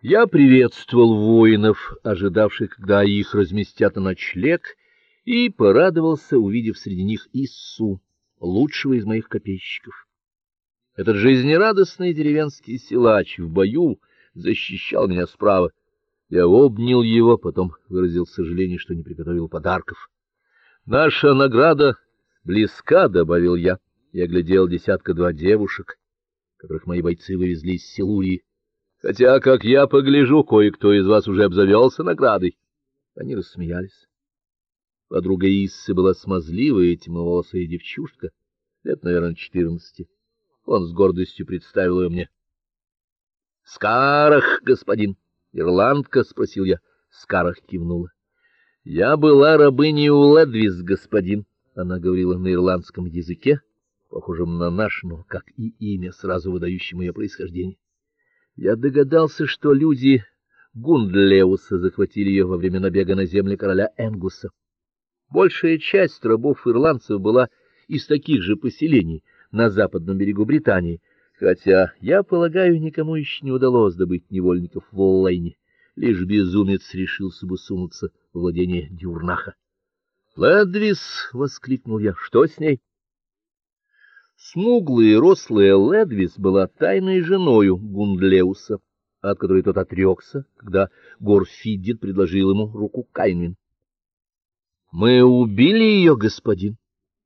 Я приветствовал воинов, ожидавших, когда их разместят на ночлег, и порадовался, увидев среди них Иссу, лучшего из моих копейщиков. Этот жизнерадостный деревенский силач в бою защищал меня справа. Я обнял его, потом выразил сожаление, что не приготовил подарков. Наша награда близка, добавил я. Я глядел десятка-два девушек, которых мои бойцы вывезли из Силурии. Хотя, как я погляжу, кое-кто из вас уже обзавелся наградой. Они рассмеялись. Подруга Иссы была смазливая, темноволосая девчушка, лет, наверное, четырнадцати. Он с гордостью представил ее мне. Скарах, господин, ирландка, спросил я. Скарах кивнула. Я была рабыней у Ледвис, господин, она говорила на ирландском языке, похожем на наш, но как и имя, сразу выдающим ее происхождение. Я догадался, что люди Гундлеуса захватили ее во время набега на земли короля Энгуса. Большая часть рабов-ирландцев была из таких же поселений на западном берегу Британии, хотя, я полагаю, никому еще не удалось добыть невольников в Оллайне. Лишь безумец решился бы сунуться в владение Дюрнаха. "Ледвис!" воскликнул я. "Что с ней?" Смуглая и рослая Ледвис была тайной женою Гундлеуса, от которой тот отрекся, когда Горфиддит предложил ему руку Кайнвин. Мы убили ее, господин,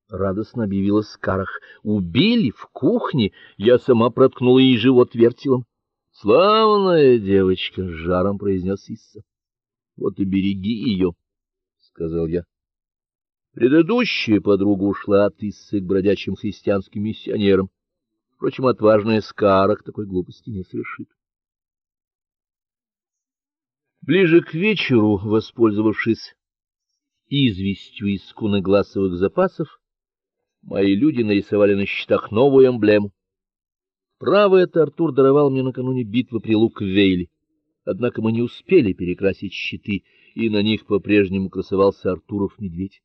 радостно объявила Скарах. Убили в кухне, я сама проткнула ей живот вертелом. Славная девочка, с жаром произнес Исса. Вот и береги ее, сказал я. Предыдущая подруга ушла от Иссы к бродячим христианским миссионерам. Впрочем, отважная Скарах такой глупости не совершит. Ближе к вечеру, воспользовавшись известью из куногласовых запасов, мои люди нарисовали на щитах новую эмблему. Правый это Артур даровал мне накануне битвы при Луквейле. Однако мы не успели перекрасить щиты, и на них по-прежнему красовался Артуров медведь.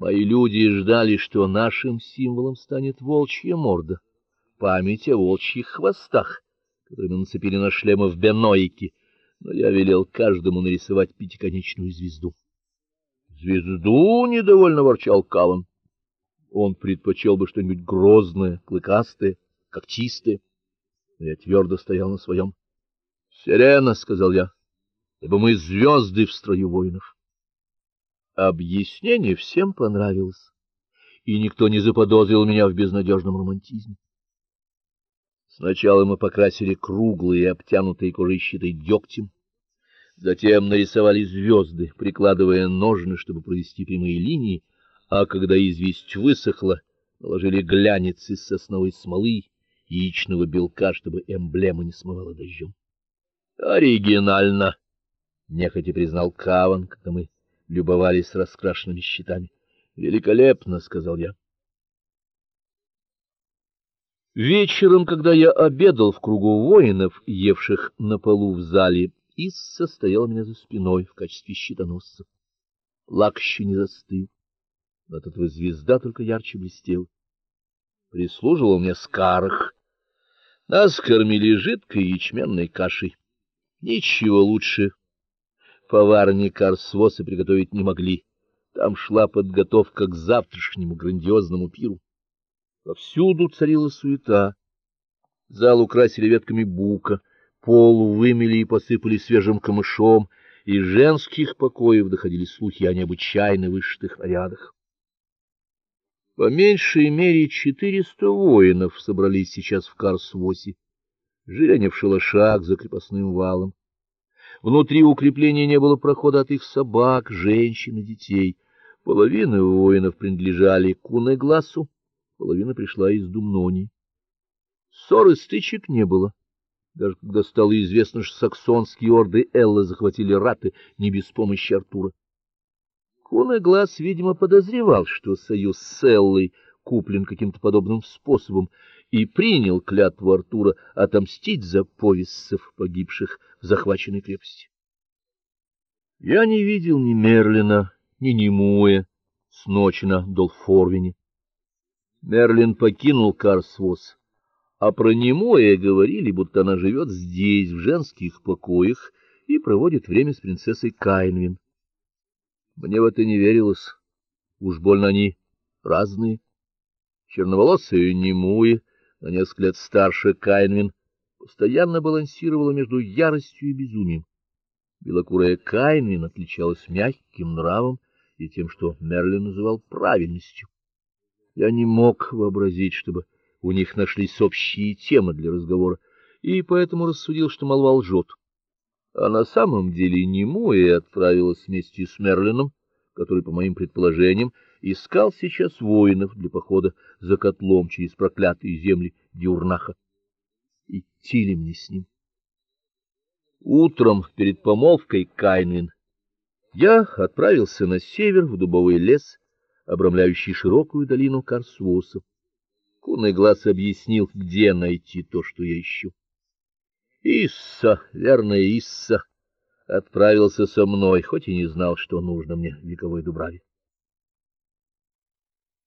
Мои люди ждали, что нашим символом станет волчья морда, память о волчьих хвостах, которые мы нацепили на шлемы в Беноике, но я велел каждому нарисовать пятиконечную звезду. Звезду недовольно ворчал Каван. Он предпочел бы что-нибудь грозное, клыкастое, когтистое. Но я твердо стоял на своем. — Сирена, сказал я. Ибо мы звезды в строю воинов. Объяснение всем понравилось, и никто не заподозрил меня в безнадежном романтизме. Сначала мы покрасили круглые, обтянутые кожей щиты дегтем, затем нарисовали звезды, прикладывая ножны, чтобы провести прямые линии, а когда известь высохла, наложили глянец из сосновой смолы, яичного белка, чтобы эмблема не смывала дождем. Оригинально, нехотя признал Каван, когда мы любовались раскрашенными щитами. Великолепно, сказал я. Вечером, когда я обедал в кругу воинов, евших на полу в зале, Исса стояла у меня за спиной в качестве щитоносца. Лак еще не застыл, но от этого звезда только ярче блестела. Прислуживал мне скарах. Нас кормили жидкой ячменной кашей. Ничего лучше поварни Карсвосы приготовить не могли. Там шла подготовка к завтрашнему грандиозному пиру. Повсюду царила суета. Зал украсили ветками бука, пол вымели и посыпали свежим камышом, из женских покоев доходили слухи о необычайно вышитых нарядах. По меньшей мере четыреста воинов собрались сейчас в Карсвосе. Жили они в шалашах за крепостным валом. Внутри укрепления не было прохода от их собак, женщин и детей. Половина воинов принадлежали Кунегласу, половина пришла из Думнони. Ссор и стычек не было. Даже когда стало известно, что саксонские орды Эллы захватили Раты не без помощи Артура. Кунеглас, видимо, подозревал, что союз с Эллой куплен каким-то подобным способом, и принял клятву Артура отомстить за повессов, погибших захваченной крепости. Я не видел ни Мерлина, ни Немуэ с ночи на Долфорвине. Мерлин покинул Карсвос, А про Немоя говорили, будто она живет здесь, в женских покоях, и проводит время с принцессой Кайнвин. Мне в это не верилось. Уж больно они разные. Черноволосая Немуя, на несколько лет старше Кайнвин, постоянно балансировала между яростью и безумием. Белокурая Кайнвин отличалась мягким нравом и тем, что Мерлин называл правильностью. Я не мог вообразить, чтобы у них нашлись общие темы для разговора, и поэтому рассудил, что молва лжет. А на самом деле Немуя отправилась вместе с Мерлином, который, по моим предположениям, искал сейчас воинов для похода за котлом через проклятые земли Дюрнаха. Идти ли мне с ним? Утром перед помолвкой Кайнвин я отправился на север в дубовый лес, обрамляющий широкую долину Карсвоса. Кунный глаз объяснил, где найти то, что я ищу. Исса, верная Исса, отправился со мной, хоть и не знал, что нужно мне в вековой Дубраве.